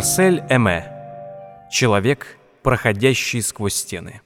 Марсель Эме. Человек, проходящий сквозь стены.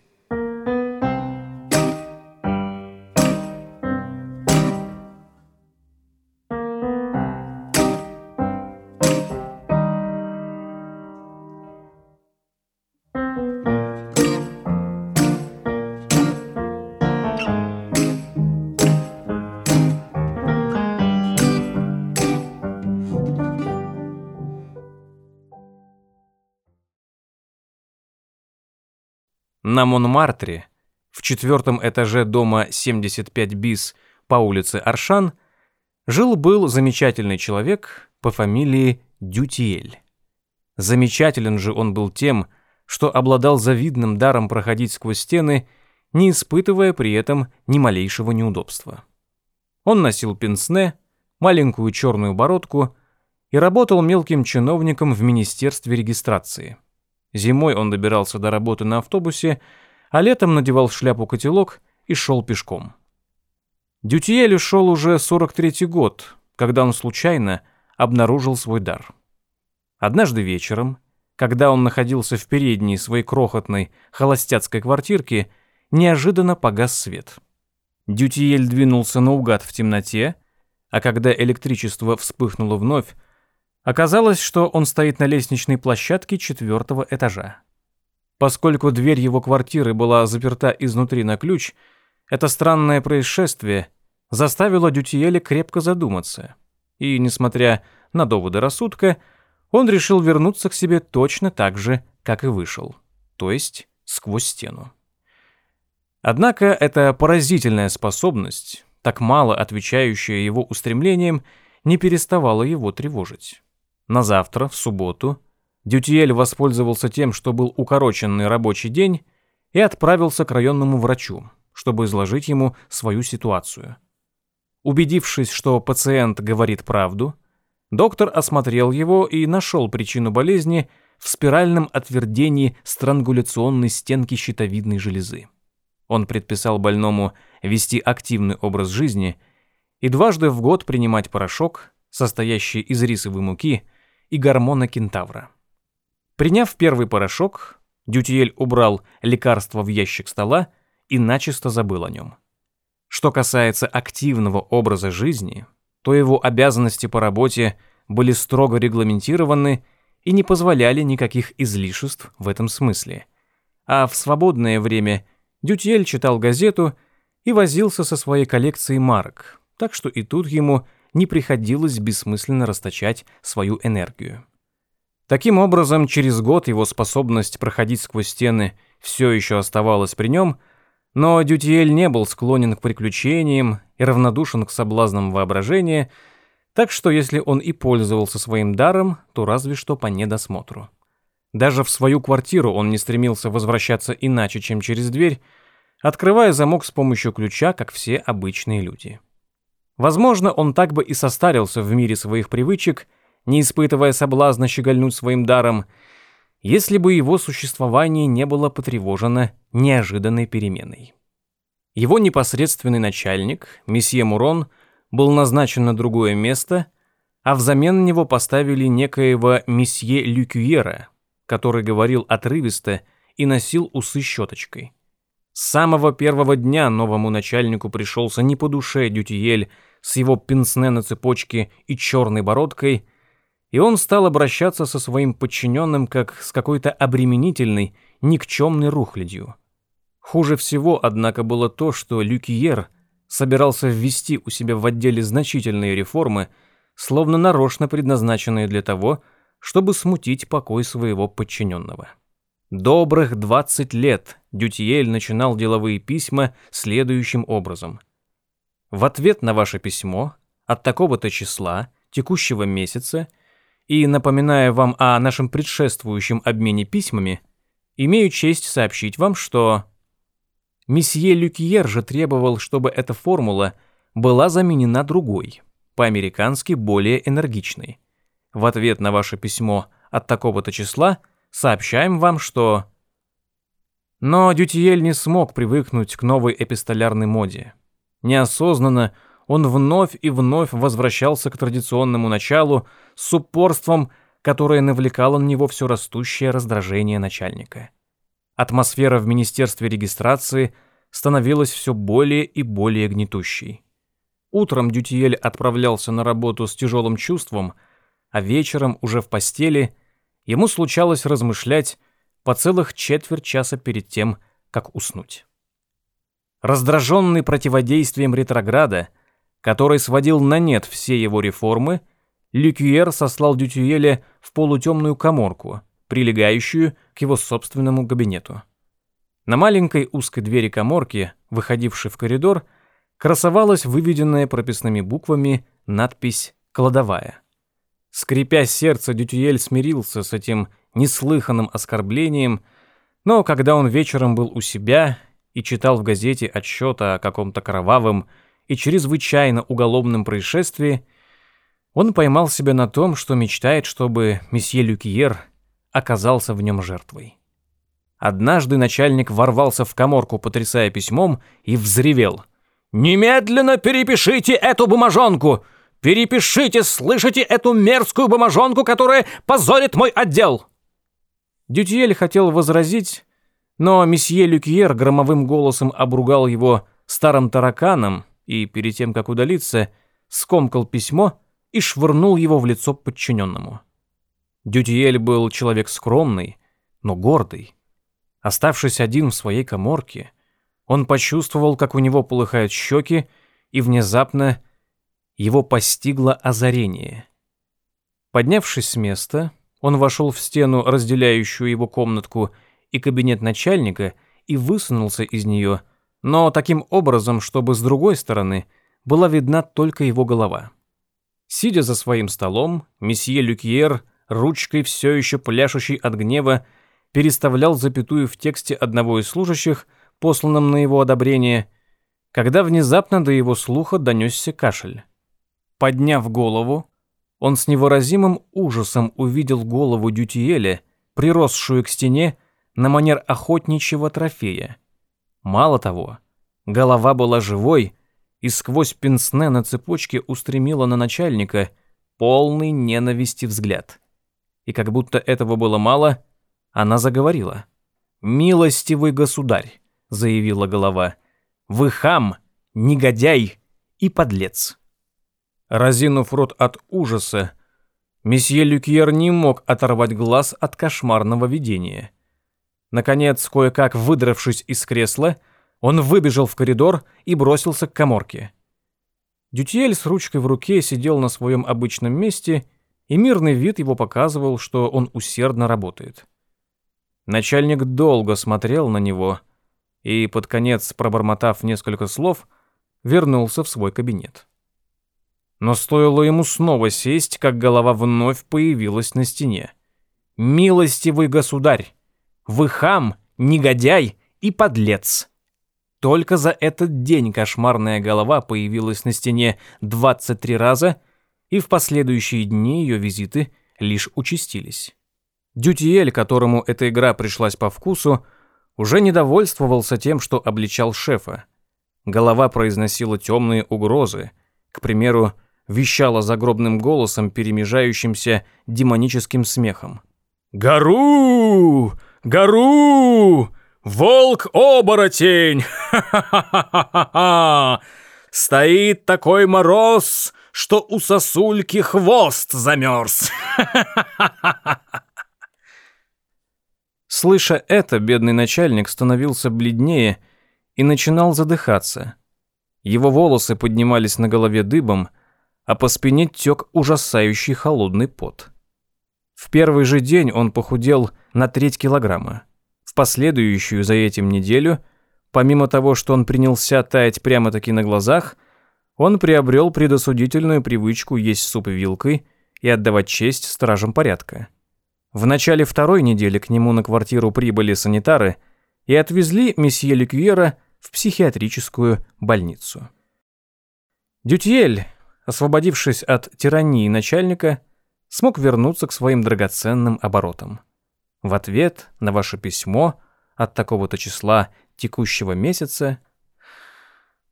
На Монмартре, в четвертом этаже дома 75 БИС по улице Аршан, жил-был замечательный человек по фамилии Дютиель. Замечателен же он был тем, что обладал завидным даром проходить сквозь стены, не испытывая при этом ни малейшего неудобства. Он носил пенсне, маленькую черную бородку и работал мелким чиновником в Министерстве регистрации. Зимой он добирался до работы на автобусе, а летом надевал шляпу-котелок и шел пешком. Дютиелю шел уже 43-й год, когда он случайно обнаружил свой дар. Однажды вечером, когда он находился в передней своей крохотной холостяцкой квартирке, неожиданно погас свет. Дютиель двинулся наугад в темноте, а когда электричество вспыхнуло вновь, Оказалось, что он стоит на лестничной площадке четвертого этажа. Поскольку дверь его квартиры была заперта изнутри на ключ, это странное происшествие заставило Дютиеля крепко задуматься. И, несмотря на доводы рассудка, он решил вернуться к себе точно так же, как и вышел, то есть сквозь стену. Однако эта поразительная способность, так мало отвечающая его устремлениям, не переставала его тревожить. На завтра, в субботу, Дютиель воспользовался тем, что был укороченный рабочий день, и отправился к районному врачу, чтобы изложить ему свою ситуацию. Убедившись, что пациент говорит правду, доктор осмотрел его и нашел причину болезни в спиральном отвердении странгуляционной стенки щитовидной железы. Он предписал больному вести активный образ жизни и дважды в год принимать порошок, состоящий из рисовой муки, и гормона кентавра. Приняв первый порошок, Дютиель убрал лекарство в ящик стола и начисто забыл о нем. Что касается активного образа жизни, то его обязанности по работе были строго регламентированы и не позволяли никаких излишеств в этом смысле. А в свободное время Дютиель читал газету и возился со своей коллекцией марок, так что и тут ему не приходилось бессмысленно расточать свою энергию. Таким образом, через год его способность проходить сквозь стены все еще оставалась при нем, но Дютиэль не был склонен к приключениям и равнодушен к соблазнам воображения, так что если он и пользовался своим даром, то разве что по недосмотру. Даже в свою квартиру он не стремился возвращаться иначе, чем через дверь, открывая замок с помощью ключа, как все обычные люди. Возможно, он так бы и состарился в мире своих привычек, не испытывая соблазна щегольнуть своим даром, если бы его существование не было потревожено неожиданной переменой. Его непосредственный начальник, месье Мурон, был назначен на другое место, а взамен него поставили некоего месье Люкюера, который говорил отрывисто и носил усы щеточкой. С самого первого дня новому начальнику пришелся не по душе Дютиель с его пенсне на цепочке и черной бородкой, и он стал обращаться со своим подчиненным как с какой-то обременительной, никчемной рухлядью. Хуже всего, однако, было то, что Люкиер собирался ввести у себя в отделе значительные реформы, словно нарочно предназначенные для того, чтобы смутить покой своего подчиненного. Добрых 20 лет Дютиель начинал деловые письма следующим образом. В ответ на ваше письмо от такого-то числа, текущего месяца, и напоминая вам о нашем предшествующем обмене письмами, имею честь сообщить вам, что месье Люкьер же требовал, чтобы эта формула была заменена другой, по-американски более энергичной. В ответ на ваше письмо от такого-то числа – сообщаем вам, что... Но Дютиель не смог привыкнуть к новой эпистолярной моде. Неосознанно он вновь и вновь возвращался к традиционному началу с упорством, которое навлекало на него все растущее раздражение начальника. Атмосфера в Министерстве регистрации становилась все более и более гнетущей. Утром Дютиель отправлялся на работу с тяжелым чувством, а вечером, уже в постели, ему случалось размышлять по целых четверть часа перед тем, как уснуть. Раздраженный противодействием ретрограда, который сводил на нет все его реформы, Люкьер сослал Дютюеля в полутемную коморку, прилегающую к его собственному кабинету. На маленькой узкой двери коморки, выходившей в коридор, красовалась выведенная прописными буквами надпись «Кладовая». Скрипя сердце, Дютюель смирился с этим неслыханным оскорблением, но когда он вечером был у себя и читал в газете отчет о каком-то кровавом и чрезвычайно уголовном происшествии, он поймал себя на том, что мечтает, чтобы месье Люкьер оказался в нем жертвой. Однажды начальник ворвался в коморку, потрясая письмом, и взревел. «Немедленно перепишите эту бумажонку! Перепишите, слышите, эту мерзкую бумажонку, которая позорит мой отдел!» Дютьель хотел возразить, но месье Люкьер громовым голосом обругал его старым тараканом и, перед тем, как удалиться, скомкал письмо и швырнул его в лицо подчиненному. Дютиэль был человек скромный, но гордый. Оставшись один в своей коморке, он почувствовал, как у него полыхают щеки, и внезапно его постигло озарение. Поднявшись с места, он вошел в стену, разделяющую его комнатку и кабинет начальника, и высунулся из нее, но таким образом, чтобы с другой стороны была видна только его голова. Сидя за своим столом, месье Люкьер, ручкой все еще пляшущий от гнева, переставлял запятую в тексте одного из служащих, посланном на его одобрение, когда внезапно до его слуха донесся кашель. Подняв голову, он с невыразимым ужасом увидел голову Дютиэля, приросшую к стене на манер охотничьего трофея. Мало того, голова была живой, и сквозь пенсне на цепочке устремила на начальника полный ненависти взгляд. И как будто этого было мало, она заговорила. «Милостивый государь», — заявила голова, — «вы хам, негодяй и подлец». Разинув рот от ужаса, месье Люкьер не мог оторвать глаз от кошмарного видения. Наконец, кое-как выдравшись из кресла, — он выбежал в коридор и бросился к коморке. Дютьель с ручкой в руке сидел на своем обычном месте, и мирный вид его показывал, что он усердно работает. Начальник долго смотрел на него и, под конец пробормотав несколько слов, вернулся в свой кабинет. Но стоило ему снова сесть, как голова вновь появилась на стене. «Милостивый государь! Вы хам, негодяй и подлец!» Только за этот день кошмарная голова появилась на стене 23 раза, и в последующие дни ее визиты лишь участились. Дютиэль, которому эта игра пришлась по вкусу, уже недовольствовался тем, что обличал шефа. Голова произносила темные угрозы, к примеру, вещала загробным голосом, перемежающимся демоническим смехом. «Гору! Гору! Волк-оборотень! Ха-ха-ха-ха-ха! Стоит такой мороз, что у сосульки хвост замерз. Слыша это, бедный начальник становился бледнее и начинал задыхаться. Его волосы поднимались на голове дыбом, а по спине тек ужасающий холодный пот. В первый же день он похудел на треть килограмма. В последующую за этим неделю, помимо того, что он принялся таять прямо-таки на глазах, он приобрел предосудительную привычку есть суп вилкой и отдавать честь стражам порядка. В начале второй недели к нему на квартиру прибыли санитары и отвезли месье Ликвьера в психиатрическую больницу. Дютьель, освободившись от тирании начальника, смог вернуться к своим драгоценным оборотам. В ответ на ваше письмо от такого-то числа текущего месяца.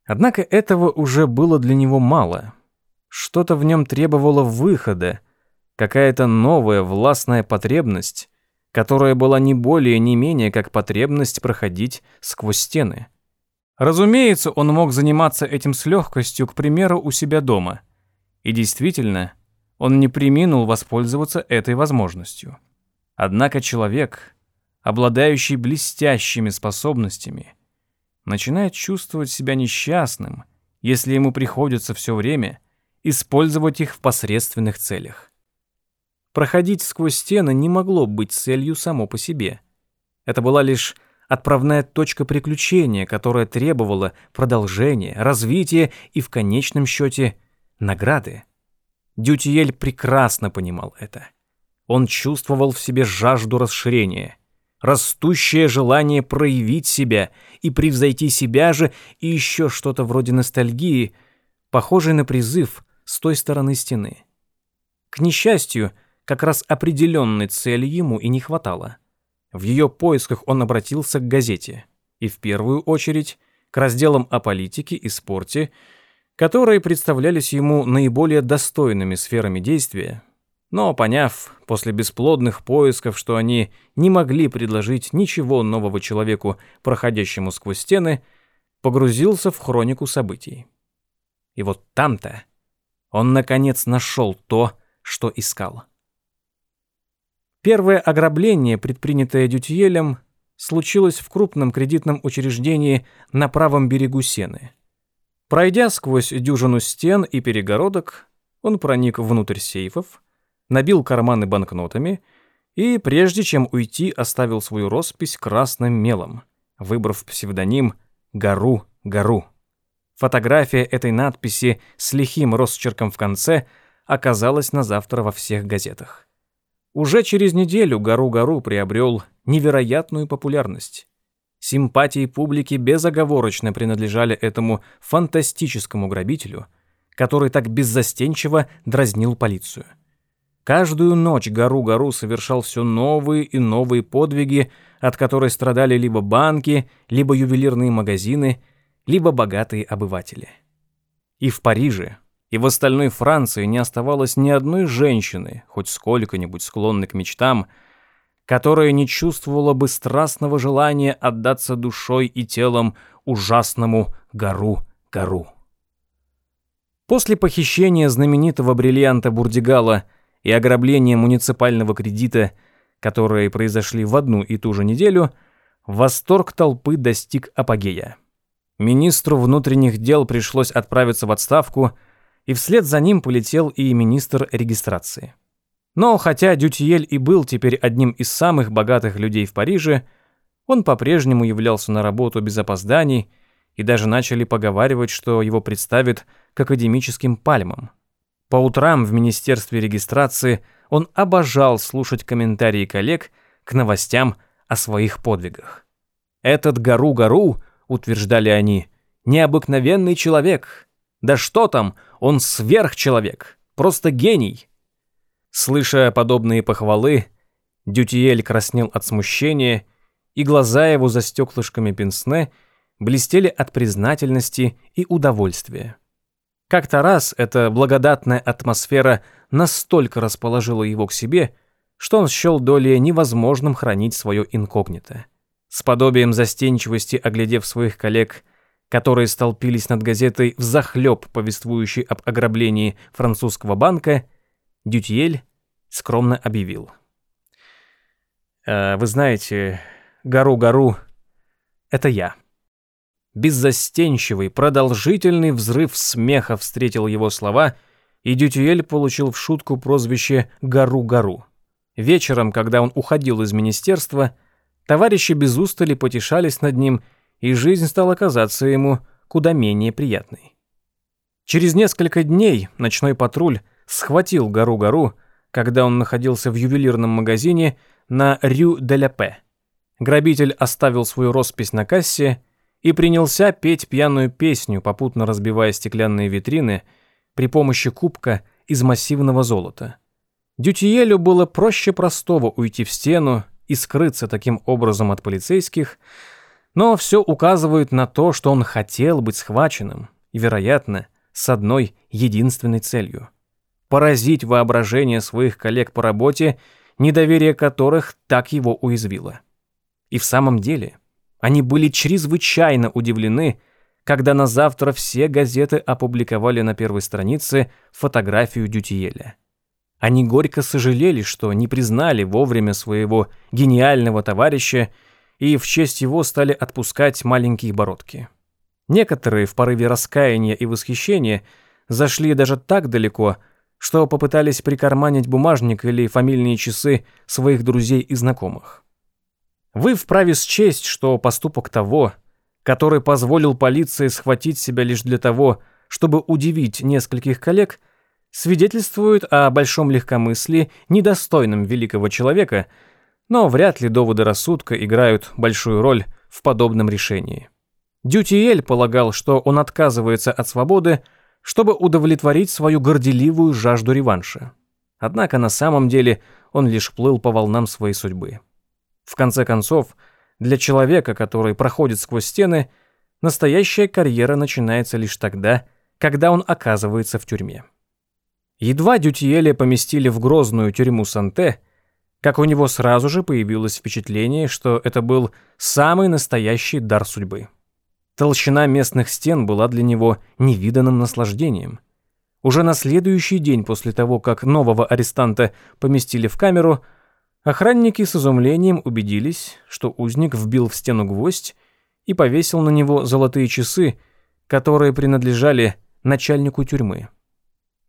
Однако этого уже было для него мало. Что-то в нем требовало выхода, какая-то новая властная потребность, которая была не более не менее как потребность проходить сквозь стены. Разумеется, он мог заниматься этим с легкостью, к примеру, у себя дома. И действительно, он не приминул воспользоваться этой возможностью. Однако человек, обладающий блестящими способностями, начинает чувствовать себя несчастным, если ему приходится все время использовать их в посредственных целях. Проходить сквозь стены не могло быть целью само по себе. Это была лишь отправная точка приключения, которая требовала продолжения, развития и в конечном счете награды. Дютиель прекрасно понимал это. Он чувствовал в себе жажду расширения, растущее желание проявить себя и превзойти себя же и еще что-то вроде ностальгии, похожей на призыв с той стороны стены. К несчастью, как раз определенной цели ему и не хватало. В ее поисках он обратился к газете, и в первую очередь к разделам о политике и спорте, которые представлялись ему наиболее достойными сферами действия, но, поняв после бесплодных поисков, что они не могли предложить ничего нового человеку, проходящему сквозь стены, погрузился в хронику событий. И вот там-то он, наконец, нашел то, что искал. Первое ограбление, предпринятое Дютьелем, случилось в крупном кредитном учреждении на правом берегу Сены. Пройдя сквозь дюжину стен и перегородок, он проник внутрь сейфов, набил карманы банкнотами и, прежде чем уйти, оставил свою роспись красным мелом, выбрав псевдоним «Гару Гару». Фотография этой надписи с лихим росчерком в конце оказалась на завтра во всех газетах. Уже через неделю Гару-Гару приобрел невероятную популярность. Симпатии публики безоговорочно принадлежали этому фантастическому грабителю, который так беззастенчиво дразнил полицию. Каждую ночь Гару-Гару совершал все новые и новые подвиги, от которых страдали либо банки, либо ювелирные магазины, либо богатые обыватели. И в Париже, и в остальной Франции не оставалось ни одной женщины, хоть сколько-нибудь склонной к мечтам, которая не чувствовала бы страстного желания отдаться душой и телом ужасному гору-гору. После похищения знаменитого бриллианта Бурдигала и ограбления муниципального кредита, которые произошли в одну и ту же неделю, восторг толпы достиг апогея. Министру внутренних дел пришлось отправиться в отставку – и вслед за ним полетел и министр регистрации. Но хотя Дютиель и был теперь одним из самых богатых людей в Париже, он по-прежнему являлся на работу без опозданий, и даже начали поговаривать, что его представят к академическим пальмам. По утрам в Министерстве регистрации он обожал слушать комментарии коллег к новостям о своих подвигах. «Этот Гару-Гару», — утверждали они, — «необыкновенный человек, да что там, он сверхчеловек, просто гений. Слыша подобные похвалы, Дютиель краснел от смущения, и глаза его за стеклышками пенсне блестели от признательности и удовольствия. Как-то раз эта благодатная атмосфера настолько расположила его к себе, что он счел долей невозможным хранить свое инкогнито. С подобием застенчивости, оглядев своих коллег, которые столпились над газетой взахлеб, повествующей об ограблении французского банка, Дютьель скромно объявил. «Э, «Вы знаете, гору-гору — это я». Беззастенчивый, продолжительный взрыв смеха встретил его слова, и Дютюэль получил в шутку прозвище «Гару-Гару». Вечером, когда он уходил из министерства, товарищи без устали потешались над ним и жизнь стала казаться ему куда менее приятной. Через несколько дней ночной патруль схватил Гару-Гару, когда он находился в ювелирном магазине на Рю-де-ля-Пе. Грабитель оставил свою роспись на кассе и принялся петь пьяную песню, попутно разбивая стеклянные витрины при помощи кубка из массивного золота. Дютиелю было проще простого уйти в стену и скрыться таким образом от полицейских, но все указывает на то, что он хотел быть схваченным, и, вероятно, с одной единственной целью поразить воображение своих коллег по работе, недоверие которых так его уязвило. И в самом деле, они были чрезвычайно удивлены, когда на завтра все газеты опубликовали на первой странице фотографию Дютиеля. Они горько сожалели, что не признали вовремя своего гениального товарища и в честь его стали отпускать маленькие бородки. Некоторые в порыве раскаяния и восхищения зашли даже так далеко, что попытались прикарманить бумажник или фамильные часы своих друзей и знакомых. Вы вправе счесть, что поступок того, который позволил полиции схватить себя лишь для того, чтобы удивить нескольких коллег – свидетельствуют о большом легкомыслии, недостойном великого человека, но вряд ли доводы рассудка играют большую роль в подобном решении. Дютиэль полагал, что он отказывается от свободы, чтобы удовлетворить свою горделивую жажду реванша. Однако на самом деле он лишь плыл по волнам своей судьбы. В конце концов, для человека, который проходит сквозь стены, настоящая карьера начинается лишь тогда, когда он оказывается в тюрьме. Едва Дютиеля поместили в грозную тюрьму Санте, как у него сразу же появилось впечатление, что это был самый настоящий дар судьбы. Толщина местных стен была для него невиданным наслаждением. Уже на следующий день после того, как нового арестанта поместили в камеру, охранники с изумлением убедились, что узник вбил в стену гвоздь и повесил на него золотые часы, которые принадлежали начальнику тюрьмы.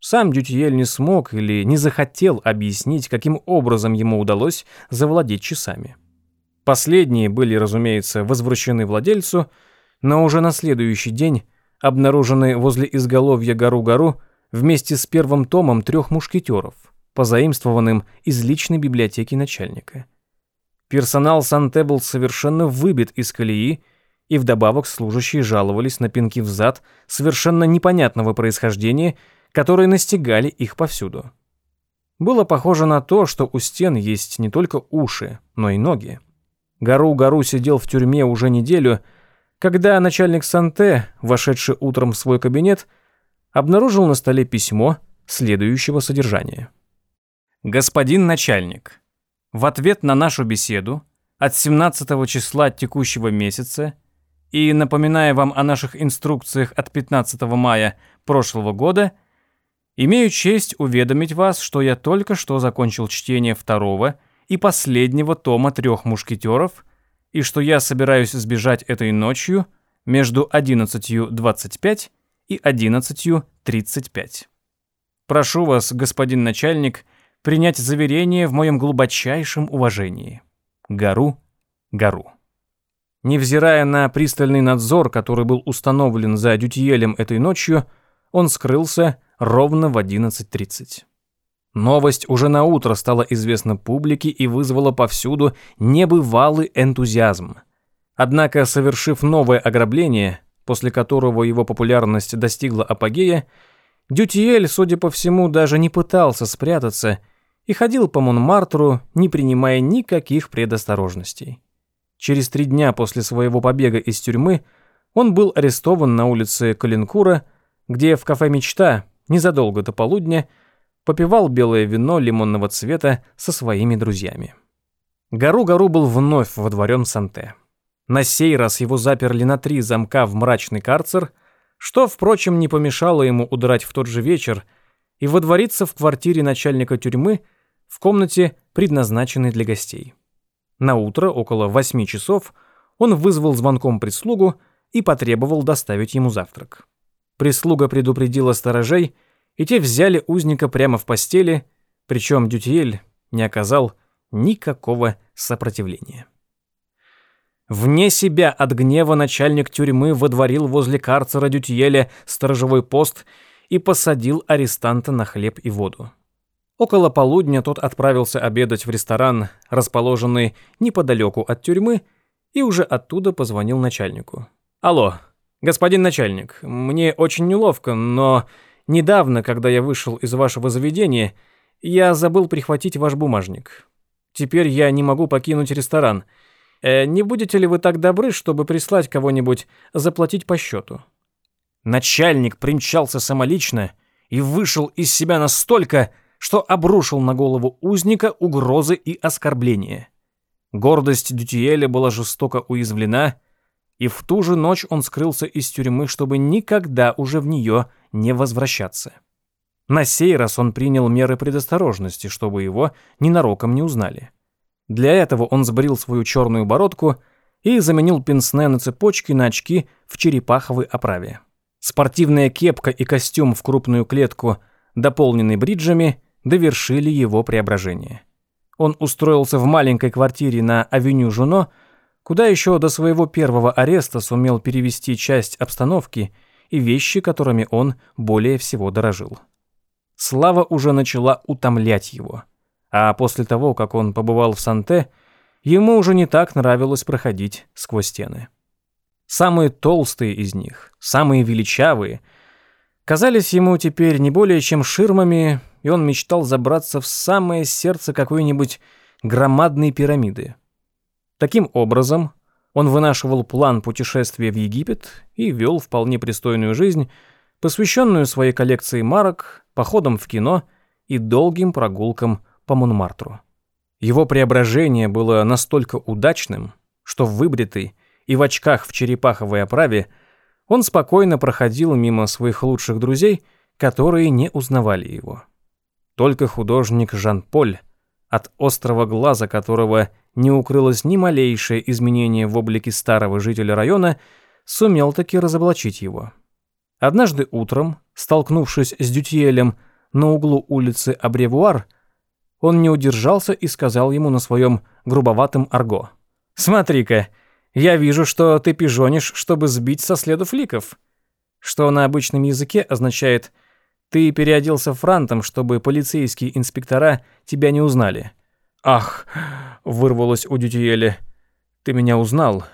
Сам Дютиель не смог или не захотел объяснить, каким образом ему удалось завладеть часами. Последние были, разумеется, возвращены владельцу, но уже на следующий день обнаружены возле изголовья гору-гору вместе с первым томом трех мушкетеров, позаимствованным из личной библиотеки начальника. Персонал Санте был совершенно выбит из колеи, и вдобавок служащие жаловались на пинки в зад совершенно непонятного происхождения – которые настигали их повсюду. Было похоже на то, что у стен есть не только уши, но и ноги. Гару-Гару сидел в тюрьме уже неделю, когда начальник Санте, вошедший утром в свой кабинет, обнаружил на столе письмо следующего содержания. «Господин начальник, в ответ на нашу беседу от 17 числа текущего месяца и напоминая вам о наших инструкциях от 15 мая прошлого года – Имею честь уведомить вас, что я только что закончил чтение второго и последнего тома трех мушкетеров, и что я собираюсь сбежать этой ночью между 11.25 и 11.35. Прошу вас, господин начальник, принять заверение в моем глубочайшем уважении. Гору, гору. Невзирая на пристальный надзор, который был установлен за Дютиелем этой ночью, он скрылся ровно в 11.30. Новость уже на утро стала известна публике и вызвала повсюду небывалый энтузиазм. Однако, совершив новое ограбление, после которого его популярность достигла апогея, Дютиэль, судя по всему, даже не пытался спрятаться и ходил по Монмартру, не принимая никаких предосторожностей. Через три дня после своего побега из тюрьмы он был арестован на улице Калинкура, где в кафе «Мечта» незадолго до полудня попивал белое вино лимонного цвета со своими друзьями. Гару-Гару был вновь водворен Санте. На сей раз его заперли на три замка в мрачный карцер, что, впрочем, не помешало ему удрать в тот же вечер и водвориться в квартире начальника тюрьмы в комнате, предназначенной для гостей. На утро, около восьми часов, он вызвал звонком прислугу и потребовал доставить ему завтрак. Прислуга предупредила сторожей, и те взяли узника прямо в постели, причем Дютиель не оказал никакого сопротивления. Вне себя от гнева начальник тюрьмы водворил возле карцера Дютиеля сторожевой пост и посадил арестанта на хлеб и воду. Около полудня тот отправился обедать в ресторан, расположенный неподалеку от тюрьмы, и уже оттуда позвонил начальнику. «Алло, «Господин начальник, мне очень неловко, но недавно, когда я вышел из вашего заведения, я забыл прихватить ваш бумажник. Теперь я не могу покинуть ресторан. Э, не будете ли вы так добры, чтобы прислать кого-нибудь заплатить по счету?» Начальник примчался самолично и вышел из себя настолько, что обрушил на голову узника угрозы и оскорбления. Гордость Дютиэля была жестоко уязвлена, и в ту же ночь он скрылся из тюрьмы, чтобы никогда уже в нее не возвращаться. На сей раз он принял меры предосторожности, чтобы его ненароком не узнали. Для этого он сбрил свою черную бородку и заменил пенсне на цепочке на очки в черепаховой оправе. Спортивная кепка и костюм в крупную клетку, дополненный бриджами, довершили его преображение. Он устроился в маленькой квартире на авеню Жуно, куда еще до своего первого ареста сумел перевести часть обстановки и вещи, которыми он более всего дорожил. Слава уже начала утомлять его. А после того, как он побывал в Санте, ему уже не так нравилось проходить сквозь стены. Самые толстые из них, самые величавые, казались ему теперь не более чем ширмами, и он мечтал забраться в самое сердце какой-нибудь громадной пирамиды. Таким образом, он вынашивал план путешествия в Египет и вел вполне пристойную жизнь, посвященную своей коллекции марок, походам в кино и долгим прогулкам по Монмартру. Его преображение было настолько удачным, что выбритый и в очках в черепаховой оправе он спокойно проходил мимо своих лучших друзей, которые не узнавали его. Только художник Жан-Поль, от острого глаза которого не укрылось ни малейшее изменение в облике старого жителя района, сумел таки разоблачить его. Однажды утром, столкнувшись с Дютьелем на углу улицы Абревуар, он не удержался и сказал ему на своем грубоватом арго. «Смотри-ка, я вижу, что ты пижонишь, чтобы сбить со следу фликов». Что на обычном языке означает «ты переоделся франтом, чтобы полицейские инспектора тебя не узнали». «Ах!» — вырвалось у Дютиэля. «Ты меня узнал».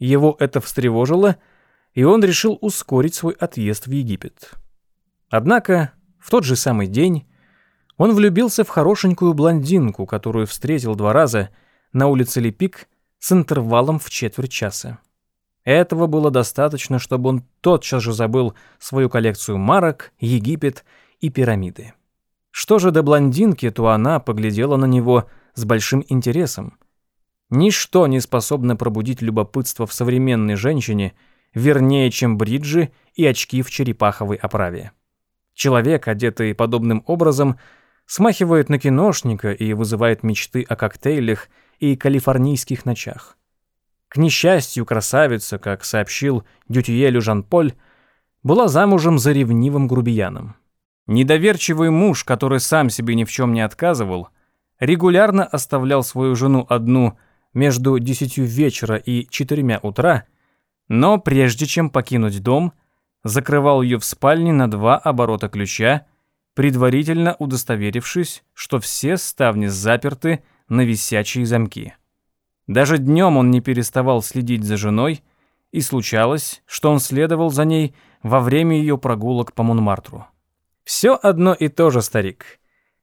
Его это встревожило, и он решил ускорить свой отъезд в Египет. Однако в тот же самый день он влюбился в хорошенькую блондинку, которую встретил два раза на улице Лепик с интервалом в четверть часа. Этого было достаточно, чтобы он тотчас же забыл свою коллекцию марок, Египет и пирамиды. Что же до блондинки, то она поглядела на него с большим интересом. Ничто не способно пробудить любопытство в современной женщине – вернее, чем бриджи и очки в черепаховой оправе. Человек, одетый подобным образом, смахивает на киношника и вызывает мечты о коктейлях и калифорнийских ночах. К несчастью, красавица, как сообщил Дютюелю Жан-Поль, была замужем за ревнивым грубияном. Недоверчивый муж, который сам себе ни в чем не отказывал, регулярно оставлял свою жену одну между десятью вечера и четырьмя утра – но прежде чем покинуть дом, закрывал ее в спальне на два оборота ключа, предварительно удостоверившись, что все ставни заперты на висячие замки. Даже днем он не переставал следить за женой, и случалось, что он следовал за ней во время ее прогулок по Монмартру. Все одно и то же, старик.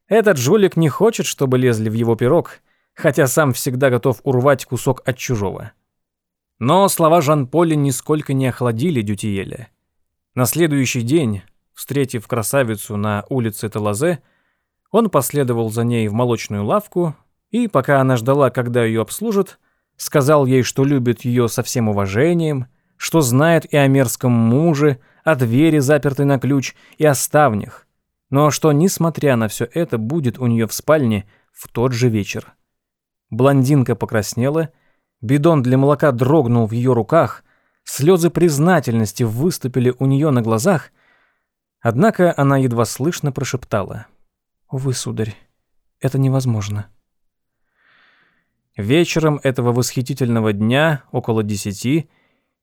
Этот жулик не хочет, чтобы лезли в его пирог, хотя сам всегда готов урвать кусок от чужого. Но слова Жан-Поля нисколько не охладили Дютиеля. На следующий день, встретив красавицу на улице Талазе, он последовал за ней в молочную лавку и, пока она ждала, когда ее обслужат, сказал ей, что любит ее со всем уважением, что знает и о мерзком муже, о двери, запертой на ключ, и о ставнях, но что, несмотря на все это, будет у нее в спальне в тот же вечер. Блондинка покраснела Бидон для молока дрогнул в ее руках, слезы признательности выступили у нее на глазах, однако она едва слышно прошептала. «Увы, сударь, это невозможно». Вечером этого восхитительного дня, около десяти,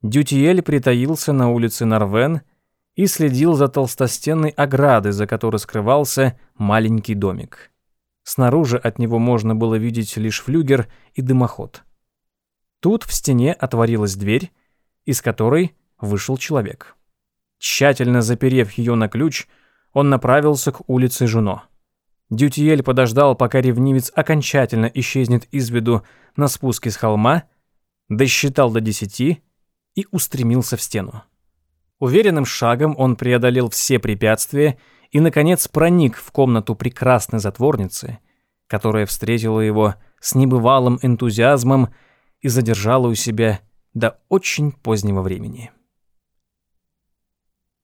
Дютиель притаился на улице Нарвен и следил за толстостенной оградой, за которой скрывался маленький домик. Снаружи от него можно было видеть лишь флюгер и дымоход. Тут в стене отворилась дверь, из которой вышел человек. Тщательно заперев ее на ключ, он направился к улице Жуно. Дютиель подождал, пока ревнивец окончательно исчезнет из виду на спуске с холма, досчитал до десяти и устремился в стену. Уверенным шагом он преодолел все препятствия и, наконец, проник в комнату прекрасной затворницы, которая встретила его с небывалым энтузиазмом и задержала у себя до очень позднего времени.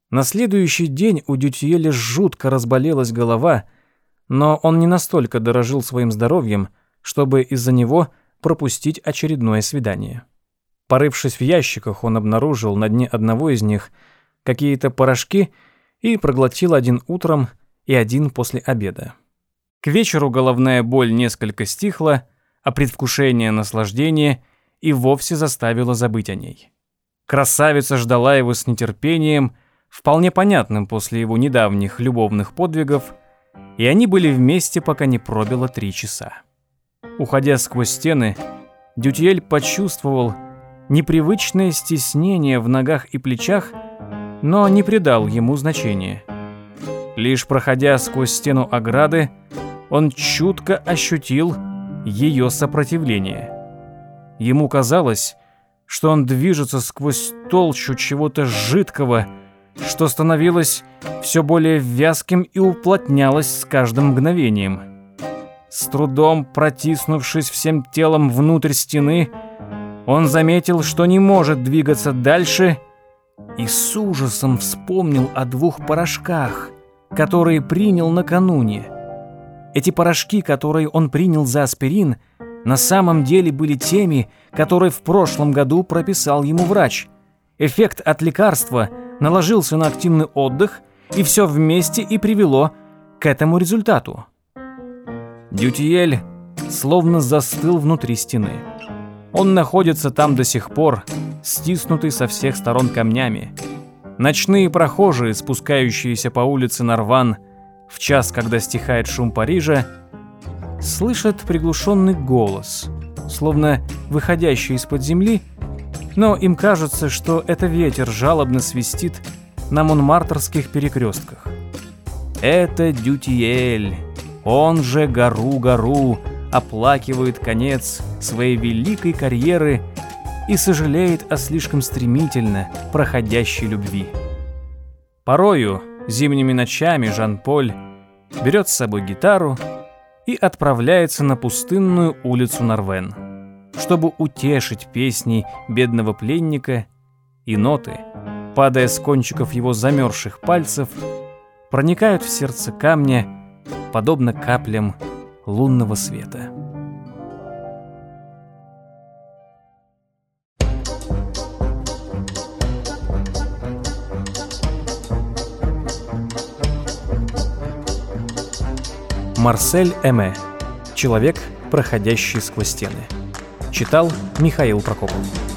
На следующий день у Дютьеля жутко разболелась голова, но он не настолько дорожил своим здоровьем, чтобы из-за него пропустить очередное свидание. Порывшись в ящиках, он обнаружил на дне одного из них какие-то порошки и проглотил один утром и один после обеда. К вечеру головная боль несколько стихла, а предвкушение наслаждения и вовсе заставило забыть о ней. Красавица ждала его с нетерпением, вполне понятным после его недавних любовных подвигов, и они были вместе, пока не пробило три часа. Уходя сквозь стены, Дютьель почувствовал непривычное стеснение в ногах и плечах, но не придал ему значения. Лишь проходя сквозь стену ограды, он чутко ощутил ее сопротивление. Ему казалось, что он движется сквозь толщу чего-то жидкого, что становилось все более вязким и уплотнялось с каждым мгновением. С трудом протиснувшись всем телом внутрь стены, он заметил, что не может двигаться дальше, и с ужасом вспомнил о двух порошках, которые принял накануне. Эти порошки, которые он принял за аспирин, на самом деле были теми, которые в прошлом году прописал ему врач. Эффект от лекарства наложился на активный отдых, и все вместе и привело к этому результату. Дютиель словно застыл внутри стены. Он находится там до сих пор, стиснутый со всех сторон камнями. Ночные прохожие, спускающиеся по улице Нарван в час, когда стихает шум Парижа, слышат приглушенный голос, словно выходящий из-под земли, но им кажется, что это ветер жалобно свистит на монмартерских перекрестках. Это Дютиэль, он же Гару-Гару, оплакивает конец своей великой карьеры и сожалеет о слишком стремительно проходящей любви. Порою, зимними ночами Жан-Поль берет с собой гитару и отправляется на пустынную улицу Нарвен, чтобы утешить песни бедного пленника и ноты, падая с кончиков его замерзших пальцев, проникают в сердце камня, подобно каплям лунного света. Марсель Эме. Человек, проходящий сквозь стены. Читал Михаил Прокопов.